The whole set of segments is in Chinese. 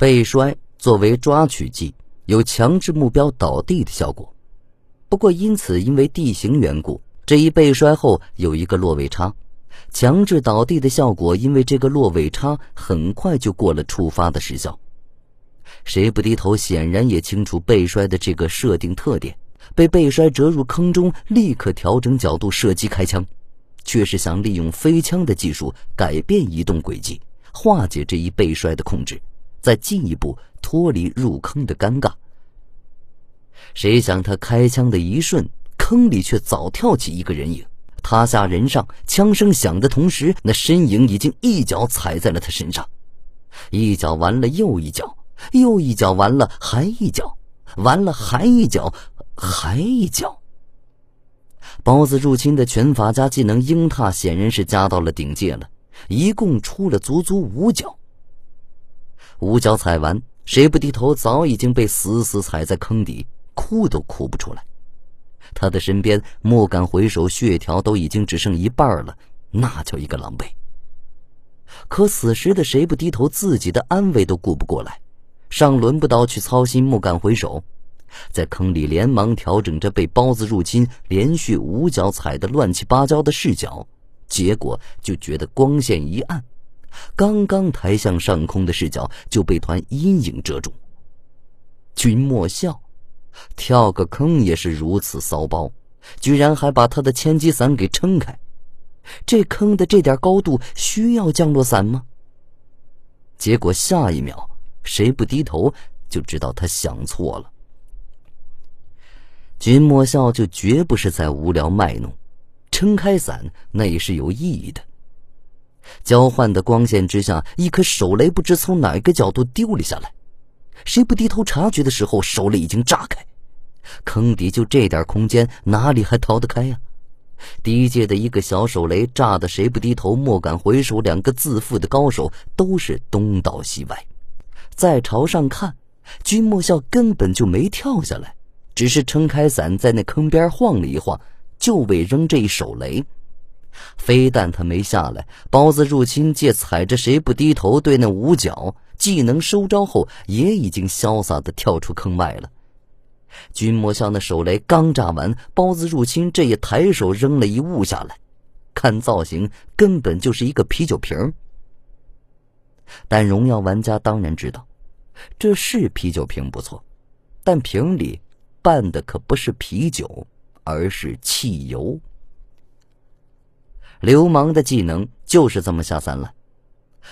背摔作为抓取技，有强制目标倒地的效果。不过，因此因为地形缘故，这一背摔后有一个落位差，强制倒地的效果因为这个落位差很快就过了触发的时效。谁不低头显然也清楚背摔的这个设定特点，被背摔折入坑中，立刻调整角度射击开枪，却是想利用飞枪的技术改变移动轨迹，化解这一背摔的控制，再进一步脱离入坑的尴尬。谁想他开枪的一瞬，坑里却早跳起一个人影，他下人上，枪声响的同时，那身影已经一脚踩在了他身上，一脚完了又一脚。又一脚完了，还一脚，完了还一脚，还一脚。包子入侵的拳法加技能鹰踏显然是加到了顶界了，一共出了足足五脚。五脚踩完，谁不低头早已经被死死踩在坑底，哭都哭不出来。他的身边莫敢回首，血条都已经只剩一半了，那叫一个狼狈。可此时的谁不低头，自己的安危都顾不过来。尚轮不到去操心，莫敢回首，在坑里连忙调整着被包子入侵连续五脚踩得乱七八糟的视角，结果就觉得光线一暗，刚刚抬向上空的视角就被团阴影遮住。君莫笑，跳个坑也是如此骚包，居然还把他的千机伞给撑开，这坑的这点高度需要降落伞吗？结果下一秒。谁不低头，就知道他想错了。君莫笑就绝不是在无聊卖弄，撑开伞那也是有意义的。交换的光线之下，一颗手雷不知从哪个角度丢了下来。谁不低头察觉的时候，手雷已经炸开，坑底就这点空间，哪里还逃得开呀？第一届的一个小手雷炸的，谁不低头，莫敢回首。两个自负的高手都是东倒西歪。再朝上看，君莫笑根本就没跳下来，只是撑开伞在那坑边晃了一晃，就为扔这一手雷。非但他没下来，包子入侵借踩着谁不低头对那五角技能收招后，也已经潇洒的跳出坑外了。君莫笑的手雷刚炸完，包子入侵这也抬手扔了一物下来，看造型根本就是一个啤酒瓶。但荣耀玩家当然知道。这是啤酒瓶不错，但瓶里拌的可不是啤酒，而是汽油。流氓的技能就是这么下三滥。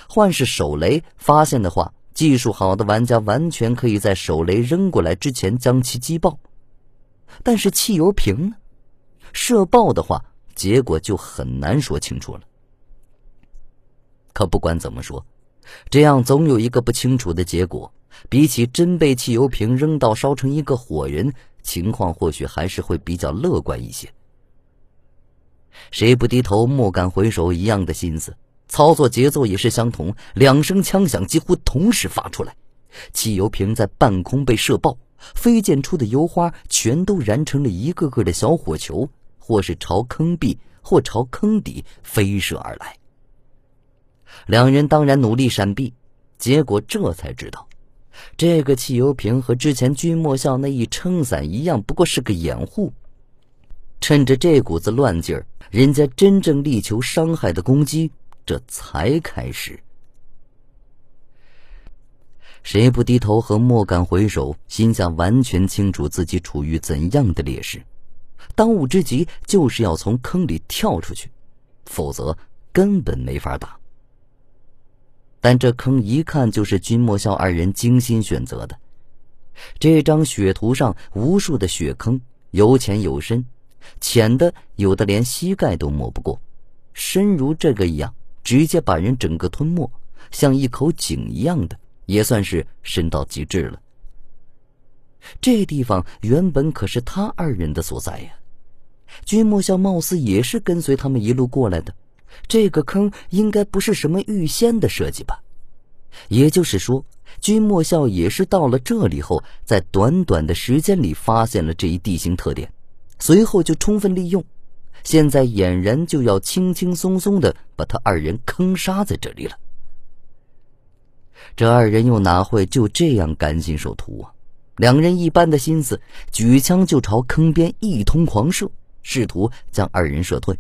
换是手雷发现的话，技术好的玩家完全可以在手雷扔过来之前将其击爆。但是汽油瓶呢？射爆的话，结果就很难说清楚了。可不管怎么说，这样总有一个不清楚的结果。比起真被汽油瓶扔到烧成一个火人，情况或许还是会比较乐观一些。谁不低头，莫敢回首一样的心思，操作节奏也是相同。两声枪响几乎同时发出来，汽油瓶在半空被射爆，飞溅出的油花全都燃成了一个个的小火球，或是朝坑壁，或朝坑底飞射而来。两人当然努力闪避，结果这才知道。这个汽油瓶和之前君莫笑那一撑伞一样，不过是个掩护。趁着这股子乱劲儿，人家真正力求伤害的攻击，这才开始。谁不低头和莫敢回首，心下完全清楚自己处于怎样的劣势。当务之急就是要从坑里跳出去，否则根本没法打。但这坑一看就是君莫笑二人精心选择的。这张雪图上无数的雪坑，有浅有深，浅的有的连膝盖都摸不过，深如这个一样，直接把人整个吞没，像一口井一样的，也算是深到极致了。这地方原本可是他二人的所在呀，君莫笑貌似也是跟随他们一路过来的。这个坑应该不是什么预先的设计吧？也就是说，君莫笑也是到了这里后，在短短的时间里发现了这一地形特点，随后就充分利用，现在俨然就要轻轻松松的把他二人坑杀在这里了。这二人又哪会就这样甘心受徒啊？两人一般的心思，举枪就朝坑边一通狂射，试图将二人射退。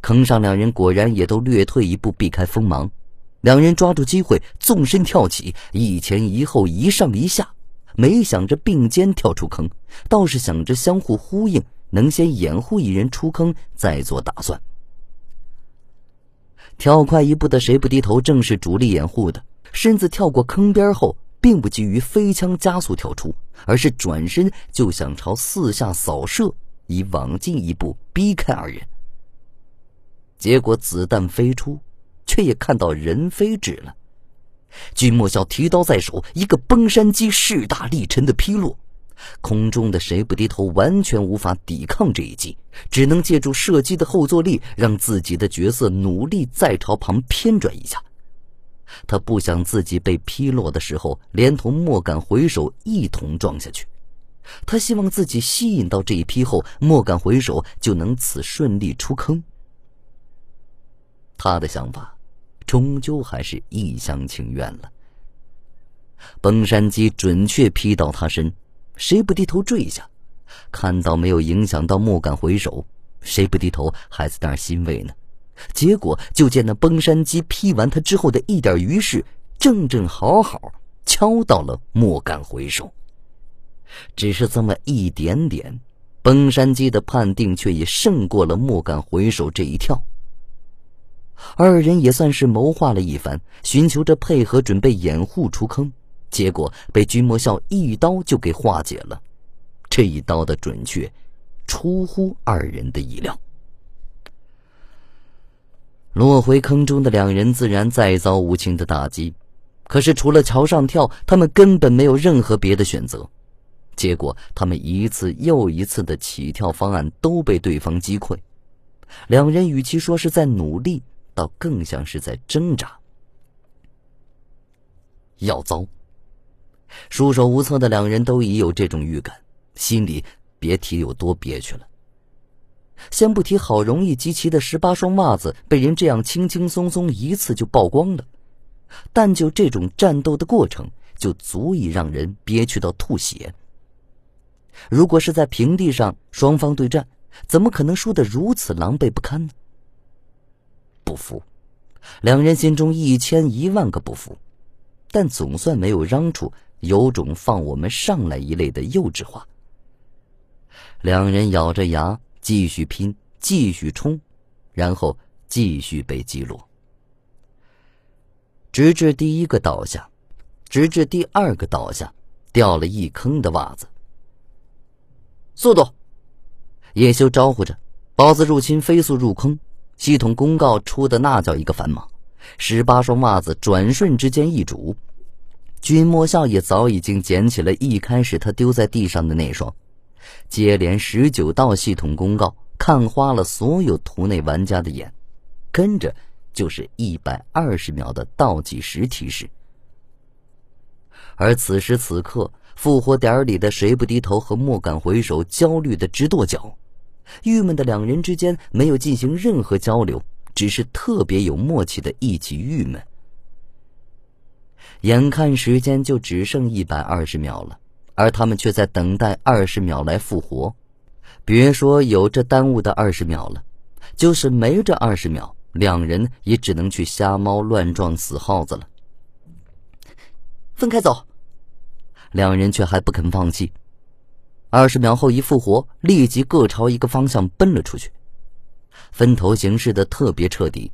坑上两人果然也都略退一步，避开锋芒。两人抓住机会，纵身跳起，一前一后，一上一下，没想着并肩跳出坑，倒是想着相互呼应，能先掩护一人出坑，再做打算。跳快一步的谁不低头，正是主力掩护的，身子跳过坑边后，并不急于飞枪加速跳出，而是转身就想朝四下扫射，以往进一步逼开二人。结果子弹飞出。却也看到人飞纸了。君莫笑提刀在手，一个崩山击势大力沉的劈落，空中的谁不低头完全无法抵抗这一击，只能借助射击的后坐力，让自己的角色努力再朝旁偏转一下。他不想自己被劈落的时候，连同莫敢回首一同撞下去。他希望自己吸引到这一劈后，莫敢回首就能此顺利出坑。他的想法。终究还是一厢情愿了。崩山鸡准确劈到他身，谁不低头坠下？看到没有影响到，莫敢回首。谁不低头，还在那儿欣慰呢？结果就见那崩山鸡劈完他之后的一点余势，正正好好敲到了莫敢回首。只是这么一点点，崩山鸡的判定却也胜过了莫敢回首这一跳。二人也算是谋划了一番，寻求着配合，准备掩护出坑，结果被君莫笑一刀就给化解了。这一刀的准确，出乎二人的意料。落回坑中的两人自然再遭无情的打击，可是除了桥上跳，他们根本没有任何别的选择。结果，他们一次又一次的起跳方案都被对方击溃。两人与其说是在努力，倒更像是在挣扎。要糟！束手无策的两人都已有这种预感，心里别提有多憋屈了。先不提好容易集齐的十八双袜子被人这样轻轻松松一次就曝光了，但就这种战斗的过程，就足以让人憋屈到吐血。如果是在平地上双方对战，怎么可能输得如此狼狈不堪呢？不服，两人心中一千一万个不服，但总算没有嚷出“有种放我们上来”一类的幼稚话。两人咬着牙继续拼，继续冲，然后继续被击落，直至第一个倒下，直至第二个倒下，掉了一坑的袜子。速度！叶修招呼着，包子入侵，飞速入坑。系统公告出的那叫一个繁忙，十八双袜子转瞬之间易主。君莫笑也早已经捡起了一开始他丢在地上的那双。接连十九道系统公告看花了所有图内玩家的眼，跟着就是一百二十秒的倒计时提示。而此时此刻，复活点里的谁不低头和莫敢回首，焦虑的直跺脚。郁闷的两人之间没有进行任何交流，只是特别有默契的一起郁闷。眼看时间就只剩一百二十秒了，而他们却在等待二十秒来复活。别说有这耽误的二十秒了，就是没这二十秒，两人也只能去瞎猫乱撞死耗子了。分开走，两人却还不肯放弃。二十秒后一复活，立即各朝一个方向奔了出去，分头行事的特别彻底。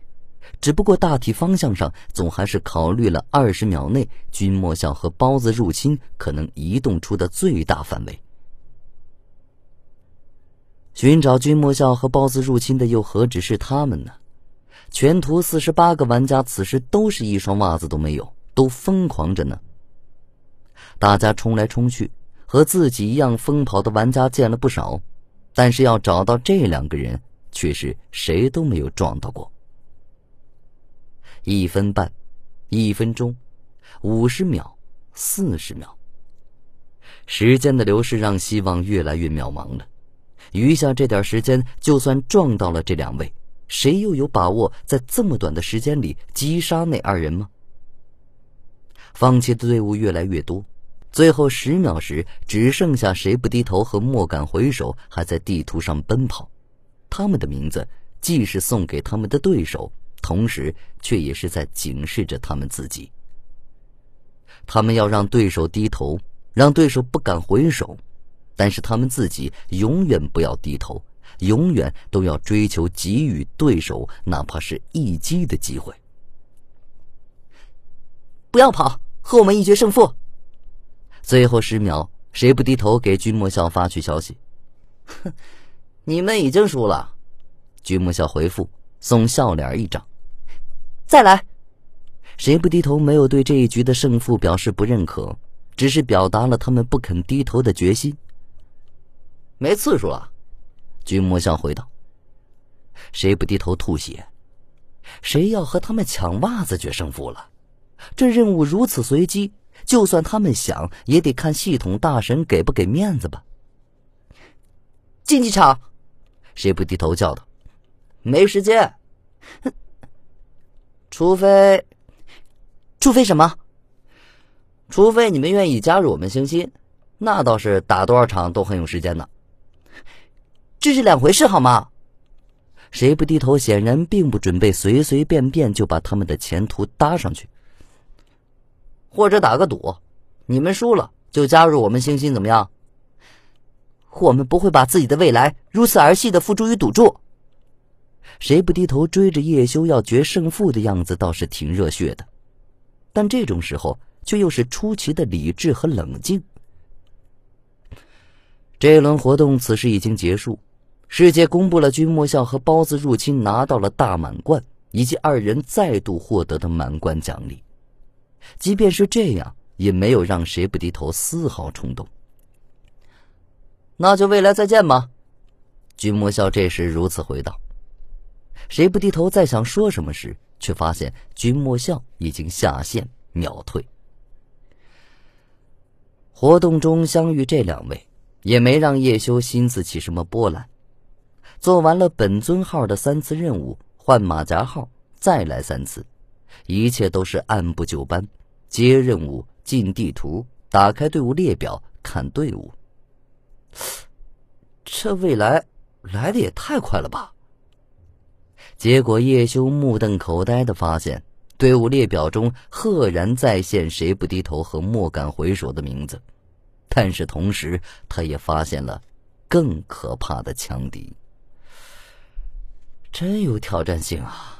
只不过大体方向上，总还是考虑了二十秒内君莫笑和包子入侵可能移动出的最大范围。寻找君莫笑和包子入侵的又何止是他们呢？全图四十八个玩家此时都是一双袜子都没有，都疯狂着呢。大家冲来冲去。和自己一样疯跑的玩家见了不少，但是要找到这两个人，却是谁都没有撞到过。一分半，一分钟，五十秒，四十秒。时间的流逝让希望越来越渺茫了。余下这点时间，就算撞到了这两位，谁又有把握在这么短的时间里击杀那二人吗？放弃的队伍越来越多，最后十秒时，只剩下谁不低头和莫敢回首还在地图上奔跑。他们的名字既是送给他们的对手，同时却也是在警示着他们自己。他们要让对手低头，让对手不敢回首，但是他们自己永远不要低头，永远都要追求给予对手哪怕是一击的机会。不要跑，和我们一决胜负。最后十秒，谁不低头给君莫笑发去消息？哼，你们已经输了。君莫笑回复，送笑脸一掌。再来。谁不低头没有对这一局的胜负表示不认可，只是表达了他们不肯低头的决心。没次数了。君莫笑回道。谁不低头吐血？谁要和他们抢袜子决胜负了？这任务如此随机，就算他们想，也得看系统大神给不给面子吧。竞技场，谁不低头叫道：“没时间，除非，除非什么？除非你们愿意加入我们星星，那倒是打多少场都很有时间的。这是两回事，好吗？”谁不低头？显然并不准备随随便便就把他们的前途搭上去。或者打个赌，你们输了就加入我们星星，怎么样？我们不会把自己的未来如此儿戏的付诸于赌注。谁不低头追着叶修要决胜负的样子倒是挺热血的，但这种时候却又是出奇的理智和冷静。这一轮活动此时已经结束，世界公布了君莫笑和包子入侵拿到了大满贯，以及二人再度获得的满贯奖励。即便是这样，也没有让谁不低头丝毫冲动。那就未来再见吧。君莫笑这时如此回道。谁不低头再想说什么时，却发现君莫笑已经下线秒退。活动中相遇这两位，也没让叶修心思起什么波澜。做完了本尊号的三次任务，换马甲号，再来三次。一切都是按部就班，接任务、进地图、打开队伍列表、看队伍。这未来来的也太快了吧！结果叶修目瞪口呆的发现，队伍列表中赫然再现“谁不低头”和“莫敢回首”的名字，但是同时他也发现了更可怕的强敌。真有挑战性啊！